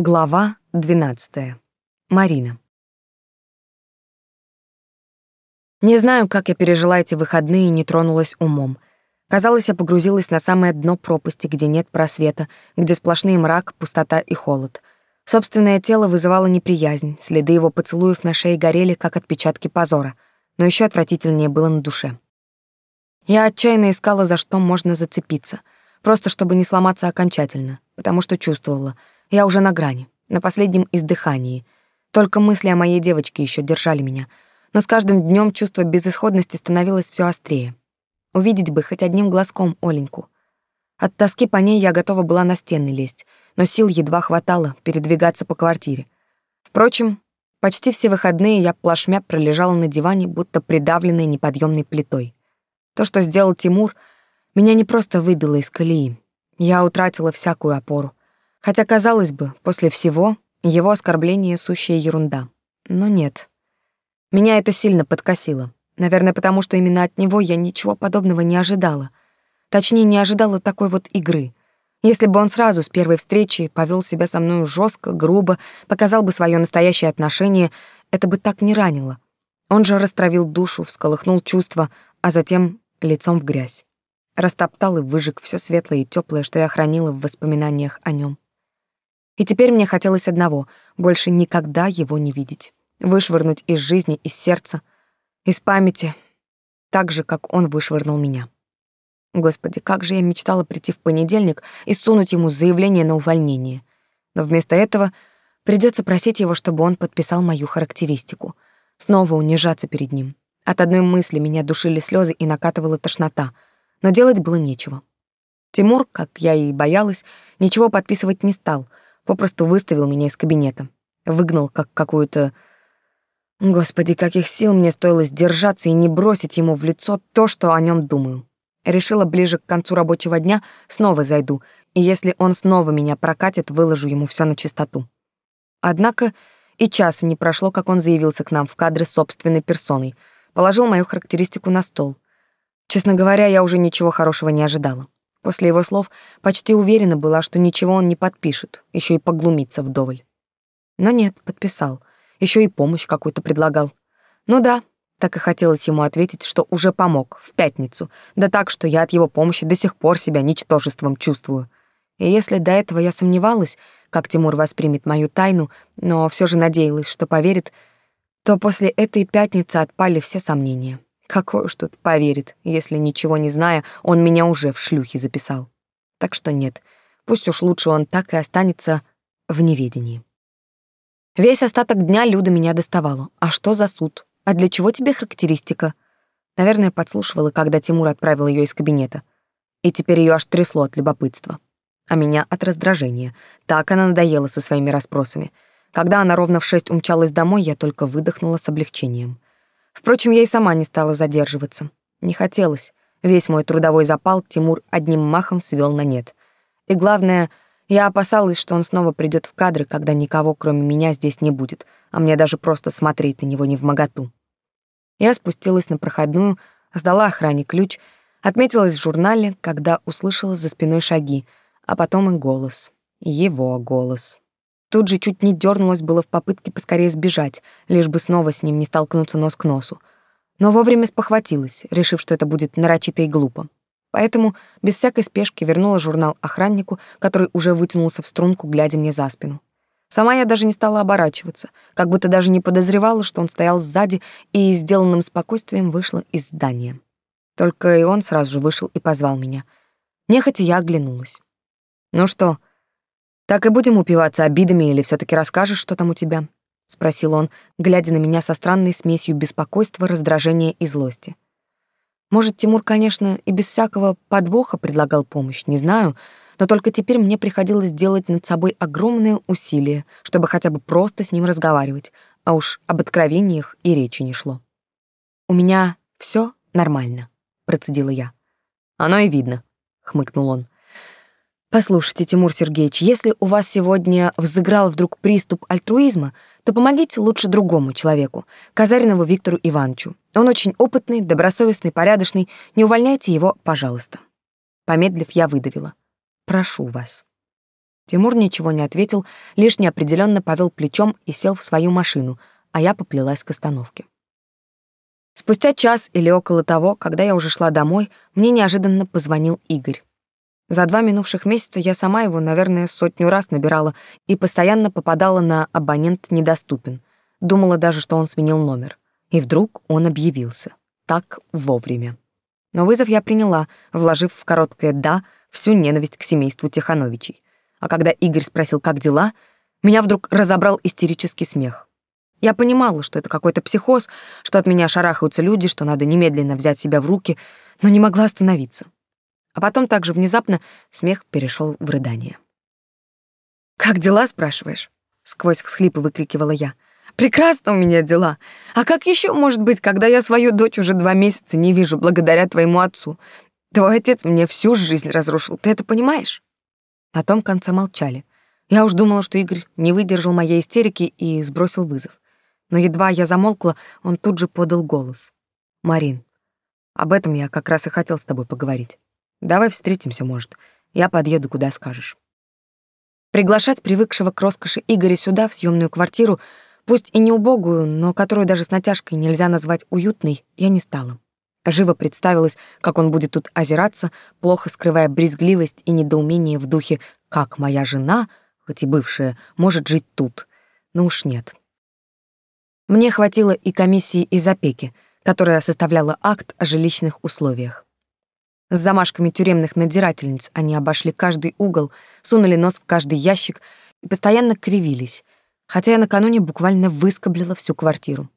Глава 12. Марина. Не знаю, как я пережила эти выходные и не тронулась умом. Казалось, я погрузилась на самое дно пропасти, где нет просвета, где сплошный мрак, пустота и холод. Собственное тело вызывало неприязнь, следы его поцелуев на шее горели, как отпечатки позора, но еще отвратительнее было на душе. Я отчаянно искала, за что можно зацепиться, просто чтобы не сломаться окончательно, потому что чувствовала — я уже на грани, на последнем издыхании. Только мысли о моей девочке еще держали меня. Но с каждым днем чувство безысходности становилось все острее. Увидеть бы хоть одним глазком Оленьку. От тоски по ней я готова была на стены лезть, но сил едва хватало передвигаться по квартире. Впрочем, почти все выходные я плашмя пролежала на диване, будто придавленной неподъемной плитой. То, что сделал Тимур, меня не просто выбило из колеи. Я утратила всякую опору. Хотя, казалось бы, после всего его оскорбление — сущая ерунда. Но нет. Меня это сильно подкосило. Наверное, потому что именно от него я ничего подобного не ожидала. Точнее, не ожидала такой вот игры. Если бы он сразу с первой встречи повел себя со мной жестко, грубо, показал бы свое настоящее отношение, это бы так не ранило. Он же растравил душу, всколыхнул чувства, а затем лицом в грязь. Растоптал и выжег все светлое и теплое, что я хранила в воспоминаниях о нем. И теперь мне хотелось одного — больше никогда его не видеть. Вышвырнуть из жизни, из сердца, из памяти, так же, как он вышвырнул меня. Господи, как же я мечтала прийти в понедельник и сунуть ему заявление на увольнение. Но вместо этого придется просить его, чтобы он подписал мою характеристику. Снова унижаться перед ним. От одной мысли меня душили слезы и накатывала тошнота, но делать было нечего. Тимур, как я и боялась, ничего подписывать не стал — попросту выставил меня из кабинета. Выгнал как какую-то... Господи, каких сил мне стоило сдержаться и не бросить ему в лицо то, что о нем думаю. Решила ближе к концу рабочего дня снова зайду, и если он снова меня прокатит, выложу ему все на чистоту. Однако и часа не прошло, как он заявился к нам в кадры собственной персоной, положил мою характеристику на стол. Честно говоря, я уже ничего хорошего не ожидала. После его слов почти уверена была, что ничего он не подпишет, еще и поглумится вдоволь. Но нет, подписал. Еще и помощь какую-то предлагал. Ну да, так и хотелось ему ответить, что уже помог, в пятницу. Да так, что я от его помощи до сих пор себя ничтожеством чувствую. И если до этого я сомневалась, как Тимур воспримет мою тайну, но все же надеялась, что поверит, то после этой пятницы отпали все сомнения. Какой уж тут поверит, если ничего не зная, он меня уже в шлюхи записал. Так что нет, пусть уж лучше он так и останется в неведении. Весь остаток дня Люда меня доставала. А что за суд? А для чего тебе характеристика? Наверное, подслушивала, когда Тимур отправил ее из кабинета. И теперь ее аж трясло от любопытства. А меня от раздражения. Так она надоела со своими расспросами. Когда она ровно в шесть умчалась домой, я только выдохнула с облегчением. Впрочем, я и сама не стала задерживаться. Не хотелось. Весь мой трудовой запал Тимур одним махом свел на нет. И главное, я опасалась, что он снова придет в кадры, когда никого, кроме меня, здесь не будет, а мне даже просто смотреть на него не в моготу. Я спустилась на проходную, сдала охране ключ, отметилась в журнале, когда услышала за спиной шаги, а потом и голос. Его голос. Тут же чуть не дернулась было в попытке поскорее сбежать, лишь бы снова с ним не столкнуться нос к носу. Но вовремя спохватилась, решив, что это будет нарочито и глупо. Поэтому без всякой спешки вернула журнал охраннику, который уже вытянулся в струнку, глядя мне за спину. Сама я даже не стала оборачиваться, как будто даже не подозревала, что он стоял сзади и сделанным спокойствием вышла из здания. Только и он сразу же вышел и позвал меня. Нехотя я оглянулась. «Ну что, так и будем упиваться обидами или все таки расскажешь, что там у тебя?» — спросил он, глядя на меня со странной смесью беспокойства, раздражения и злости. Может, Тимур, конечно, и без всякого подвоха предлагал помощь, не знаю, но только теперь мне приходилось делать над собой огромные усилия, чтобы хотя бы просто с ним разговаривать, а уж об откровениях и речи не шло. «У меня все нормально», — процедила я. «Оно и видно», — хмыкнул он. Послушайте, Тимур Сергеевич, если у вас сегодня взыграл вдруг приступ альтруизма, то помогите лучше другому человеку, Казаринову Виктору Ивановичу. Он очень опытный, добросовестный, порядочный. Не увольняйте его, пожалуйста. Помедлив, я выдавила. Прошу вас. Тимур ничего не ответил, лишь неопределенно повел плечом и сел в свою машину, а я поплелась к остановке. Спустя час или около того, когда я уже шла домой, мне неожиданно позвонил Игорь. За два минувших месяца я сама его, наверное, сотню раз набирала и постоянно попадала на «абонент недоступен». Думала даже, что он сменил номер. И вдруг он объявился. Так вовремя. Но вызов я приняла, вложив в короткое «да» всю ненависть к семейству Тихановичей. А когда Игорь спросил, как дела, меня вдруг разобрал истерический смех. Я понимала, что это какой-то психоз, что от меня шарахаются люди, что надо немедленно взять себя в руки, но не могла остановиться. А потом также внезапно смех перешел в рыдание. «Как дела?» — спрашиваешь? — сквозь всхлипы выкрикивала я. «Прекрасно у меня дела. А как еще может быть, когда я свою дочь уже два месяца не вижу благодаря твоему отцу? Твой отец мне всю жизнь разрушил, ты это понимаешь?» На том конце молчали. Я уж думала, что Игорь не выдержал моей истерики и сбросил вызов. Но едва я замолкла, он тут же подал голос. «Марин, об этом я как раз и хотел с тобой поговорить. Давай встретимся, может. Я подъеду, куда скажешь». Приглашать привыкшего к роскоши Игоря сюда, в съемную квартиру, пусть и не убогую, но которую даже с натяжкой нельзя назвать уютной, я не стала. Живо представилось, как он будет тут озираться, плохо скрывая брезгливость и недоумение в духе «как моя жена, хоть и бывшая, может жить тут». Ну уж нет. Мне хватило и комиссии из опеки, которая составляла акт о жилищных условиях. С замашками тюремных надзирательниц они обошли каждый угол, сунули нос в каждый ящик и постоянно кривились, хотя я накануне буквально выскоблила всю квартиру.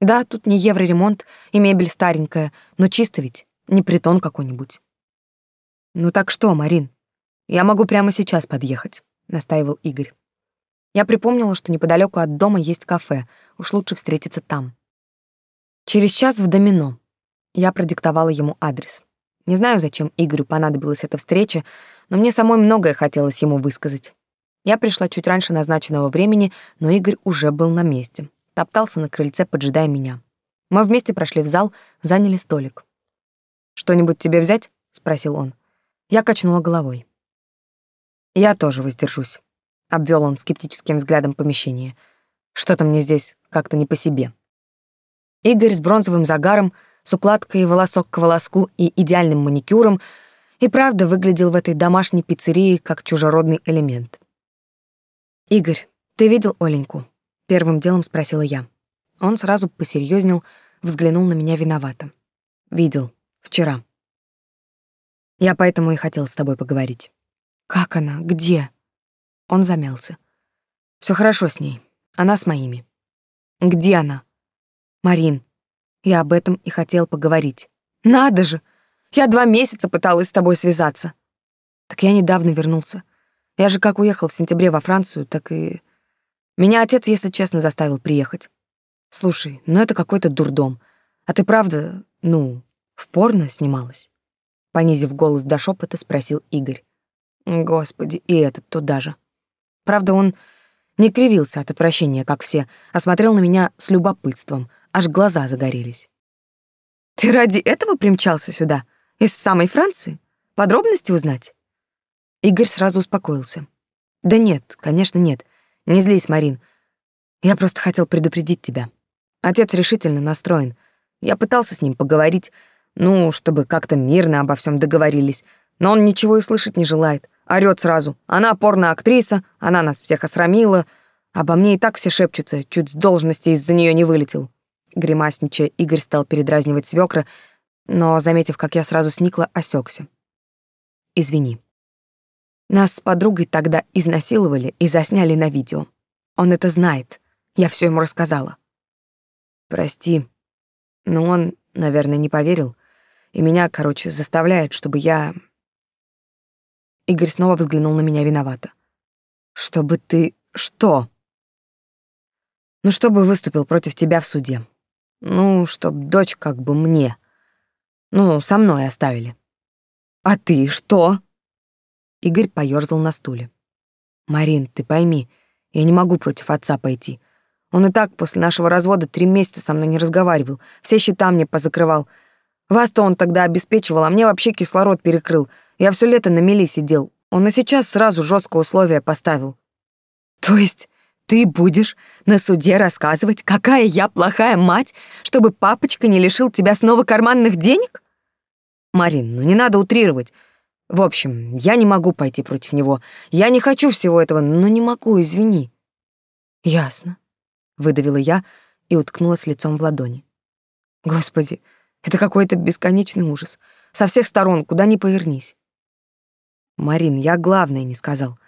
Да, тут не евроремонт и мебель старенькая, но чисто ведь, не притон какой-нибудь. «Ну так что, Марин? Я могу прямо сейчас подъехать», — настаивал Игорь. Я припомнила, что неподалеку от дома есть кафе, уж лучше встретиться там. Через час в домино. Я продиктовала ему адрес. Не знаю, зачем Игорю понадобилась эта встреча, но мне самой многое хотелось ему высказать. Я пришла чуть раньше назначенного времени, но Игорь уже был на месте топтался на крыльце, поджидая меня. Мы вместе прошли в зал, заняли столик. «Что-нибудь тебе взять?» — спросил он. Я качнула головой. «Я тоже воздержусь», — обвел он скептическим взглядом помещение. «Что-то мне здесь как-то не по себе». Игорь с бронзовым загаром, с укладкой волосок к волоску и идеальным маникюром и правда выглядел в этой домашней пиццерии как чужеродный элемент. «Игорь, ты видел Оленьку?» Первым делом спросила я. Он сразу посерьезнел, взглянул на меня виновато. Видел. Вчера. Я поэтому и хотел с тобой поговорить. Как она? Где? Он замялся. Все хорошо с ней. Она с моими. Где она? Марин. Я об этом и хотел поговорить. Надо же! Я два месяца пыталась с тобой связаться. Так я недавно вернулся. Я же как уехал в сентябре во Францию, так и меня отец, если честно, заставил приехать. Слушай, ну это какой-то дурдом. А ты правда, ну, в порно снималась? Понизив голос до шепота, спросил Игорь. Господи, и этот туда же. Правда, он не кривился от отвращения, как все, а смотрел на меня с любопытством, аж глаза загорелись. «Ты ради этого примчался сюда? Из самой Франции? Подробности узнать?» Игорь сразу успокоился. «Да нет, конечно, нет. Не злись, Марин. Я просто хотел предупредить тебя. Отец решительно настроен. Я пытался с ним поговорить, ну, чтобы как-то мирно обо всем договорились, но он ничего и слышать не желает. Орёт сразу. Она порно-актриса, она нас всех осрамила. Обо мне и так все шепчутся, чуть с должности из-за нее не вылетел. Гримасничая, Игорь стал передразнивать свекра, но, заметив, как я сразу сникла, осекся. «Извини». Нас с подругой тогда изнасиловали и засняли на видео. Он это знает. Я все ему рассказала. Прости. Но он, наверное, не поверил. И меня, короче, заставляет, чтобы я... Игорь снова взглянул на меня виновато. Чтобы ты... Что? Ну, чтобы выступил против тебя в суде. Ну, чтоб дочь как бы мне. Ну, со мной оставили. А ты что? Игорь поёрзал на стуле. «Марин, ты пойми, я не могу против отца пойти. Он и так после нашего развода три месяца со мной не разговаривал, все счета мне позакрывал. Вас-то он тогда обеспечивал, а мне вообще кислород перекрыл. Я все лето на мели сидел, Он и сейчас сразу жесткое условие поставил. То есть ты будешь на суде рассказывать, какая я плохая мать, чтобы папочка не лишил тебя снова карманных денег? Марин, ну не надо утрировать. В общем, я не могу пойти против него. Я не хочу всего этого, но не могу, извини. Ясно, выдавила я и уткнулась лицом в ладони. Господи, это какой-то бесконечный ужас. Со всех сторон, куда ни повернись. Марин, я главное не сказал.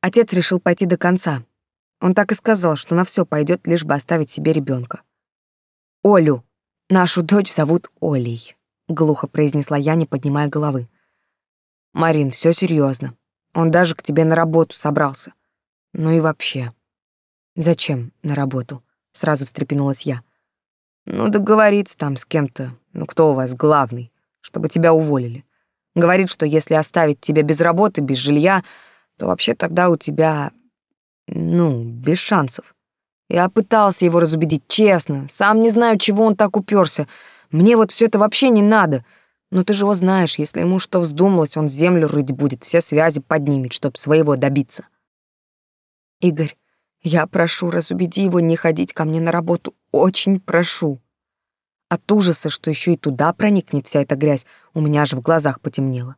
Отец решил пойти до конца. Он так и сказал, что на все пойдет, лишь бы оставить себе ребенка. Олю, нашу дочь зовут Олей, глухо произнесла я, не поднимая головы. Марин, все серьезно. Он даже к тебе на работу собрался. Ну и вообще. Зачем на работу? Сразу встрепенулась я. Ну, договориться там с кем-то. Ну, кто у вас главный? Чтобы тебя уволили. Говорит, что если оставить тебя без работы, без жилья, то вообще тогда у тебя, ну, без шансов. Я пытался его разубедить, честно. Сам не знаю, чего он так уперся. Мне вот все это вообще не надо. Но ты же его знаешь, если ему что вздумалось, он землю рыть будет, все связи поднимет, чтоб своего добиться. Игорь, я прошу, разубеди его не ходить ко мне на работу. Очень прошу. От ужаса, что еще и туда проникнет вся эта грязь, у меня аж в глазах потемнело.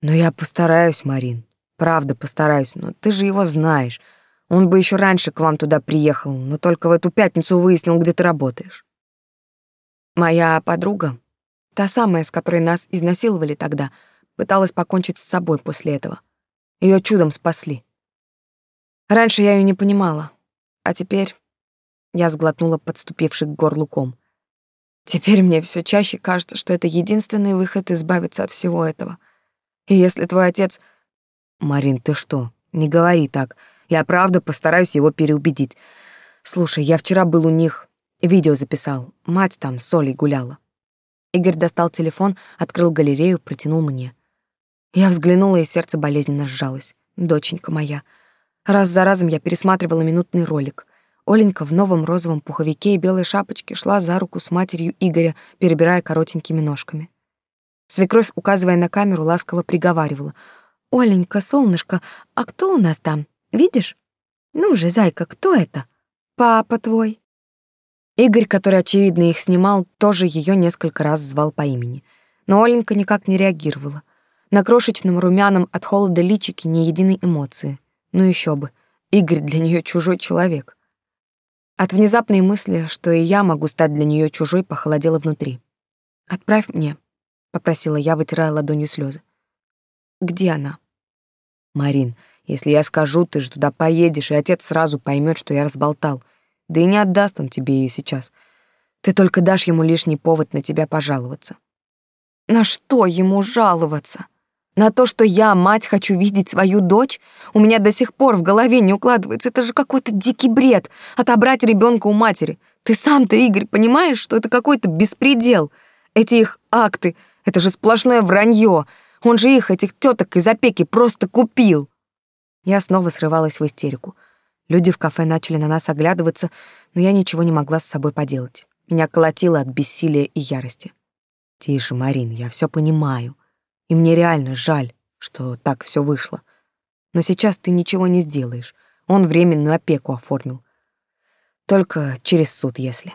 Но я постараюсь, Марин. Правда, постараюсь, но ты же его знаешь. Он бы еще раньше к вам туда приехал, но только в эту пятницу выяснил, где ты работаешь. Моя подруга, та самая, с которой нас изнасиловали тогда, пыталась покончить с собой после этого. Ее чудом спасли. Раньше я ее не понимала, а теперь я сглотнула подступивший к горлу ком. Теперь мне все чаще кажется, что это единственный выход избавиться от всего этого. И если твой отец... Марин, ты что? Не говори так. Я правда постараюсь его переубедить. Слушай, я вчера был у них, видео записал. Мать там с Олей гуляла. Игорь достал телефон, открыл галерею, протянул мне. Я взглянула, и сердце болезненно сжалось. Доченька моя. Раз за разом я пересматривала минутный ролик. Оленька в новом розовом пуховике и белой шапочке шла за руку с матерью Игоря, перебирая коротенькими ножками. Свекровь, указывая на камеру, ласково приговаривала. «Оленька, солнышко, а кто у нас там? Видишь? Ну же, зайка, кто это? Папа твой». Игорь, который, очевидно, их снимал, тоже ее несколько раз звал по имени. Но Оленька никак не реагировала. На крошечном румяном от холода личике ни единой эмоции. Ну еще бы, Игорь для нее чужой человек. От внезапной мысли, что и я могу стать для нее чужой, похолодело внутри. «Отправь мне», — попросила я, вытирая ладонью слезы. «Где она?» «Марин, если я скажу, ты же туда поедешь, и отец сразу поймет, что я разболтал. Да и не отдаст он тебе ее сейчас. Ты только дашь ему лишний повод на тебя пожаловаться». «На что ему жаловаться?» На то, что я, мать, хочу видеть свою дочь, у меня до сих пор в голове не укладывается. Это же какой-то дикий бред — отобрать ребенка у матери. Ты сам-то, Игорь, понимаешь, что это какой-то беспредел? Эти их акты — это же сплошное вранье. Он же их, этих теток из опеки, просто купил. Я снова срывалась в истерику. Люди в кафе начали на нас оглядываться, но я ничего не могла с собой поделать. Меня колотило от бессилия и ярости. «Тише, Марин, я все понимаю. И мне реально жаль, что так все вышло. Но сейчас ты ничего не сделаешь. Он временную опеку оформил. Только через суд, если.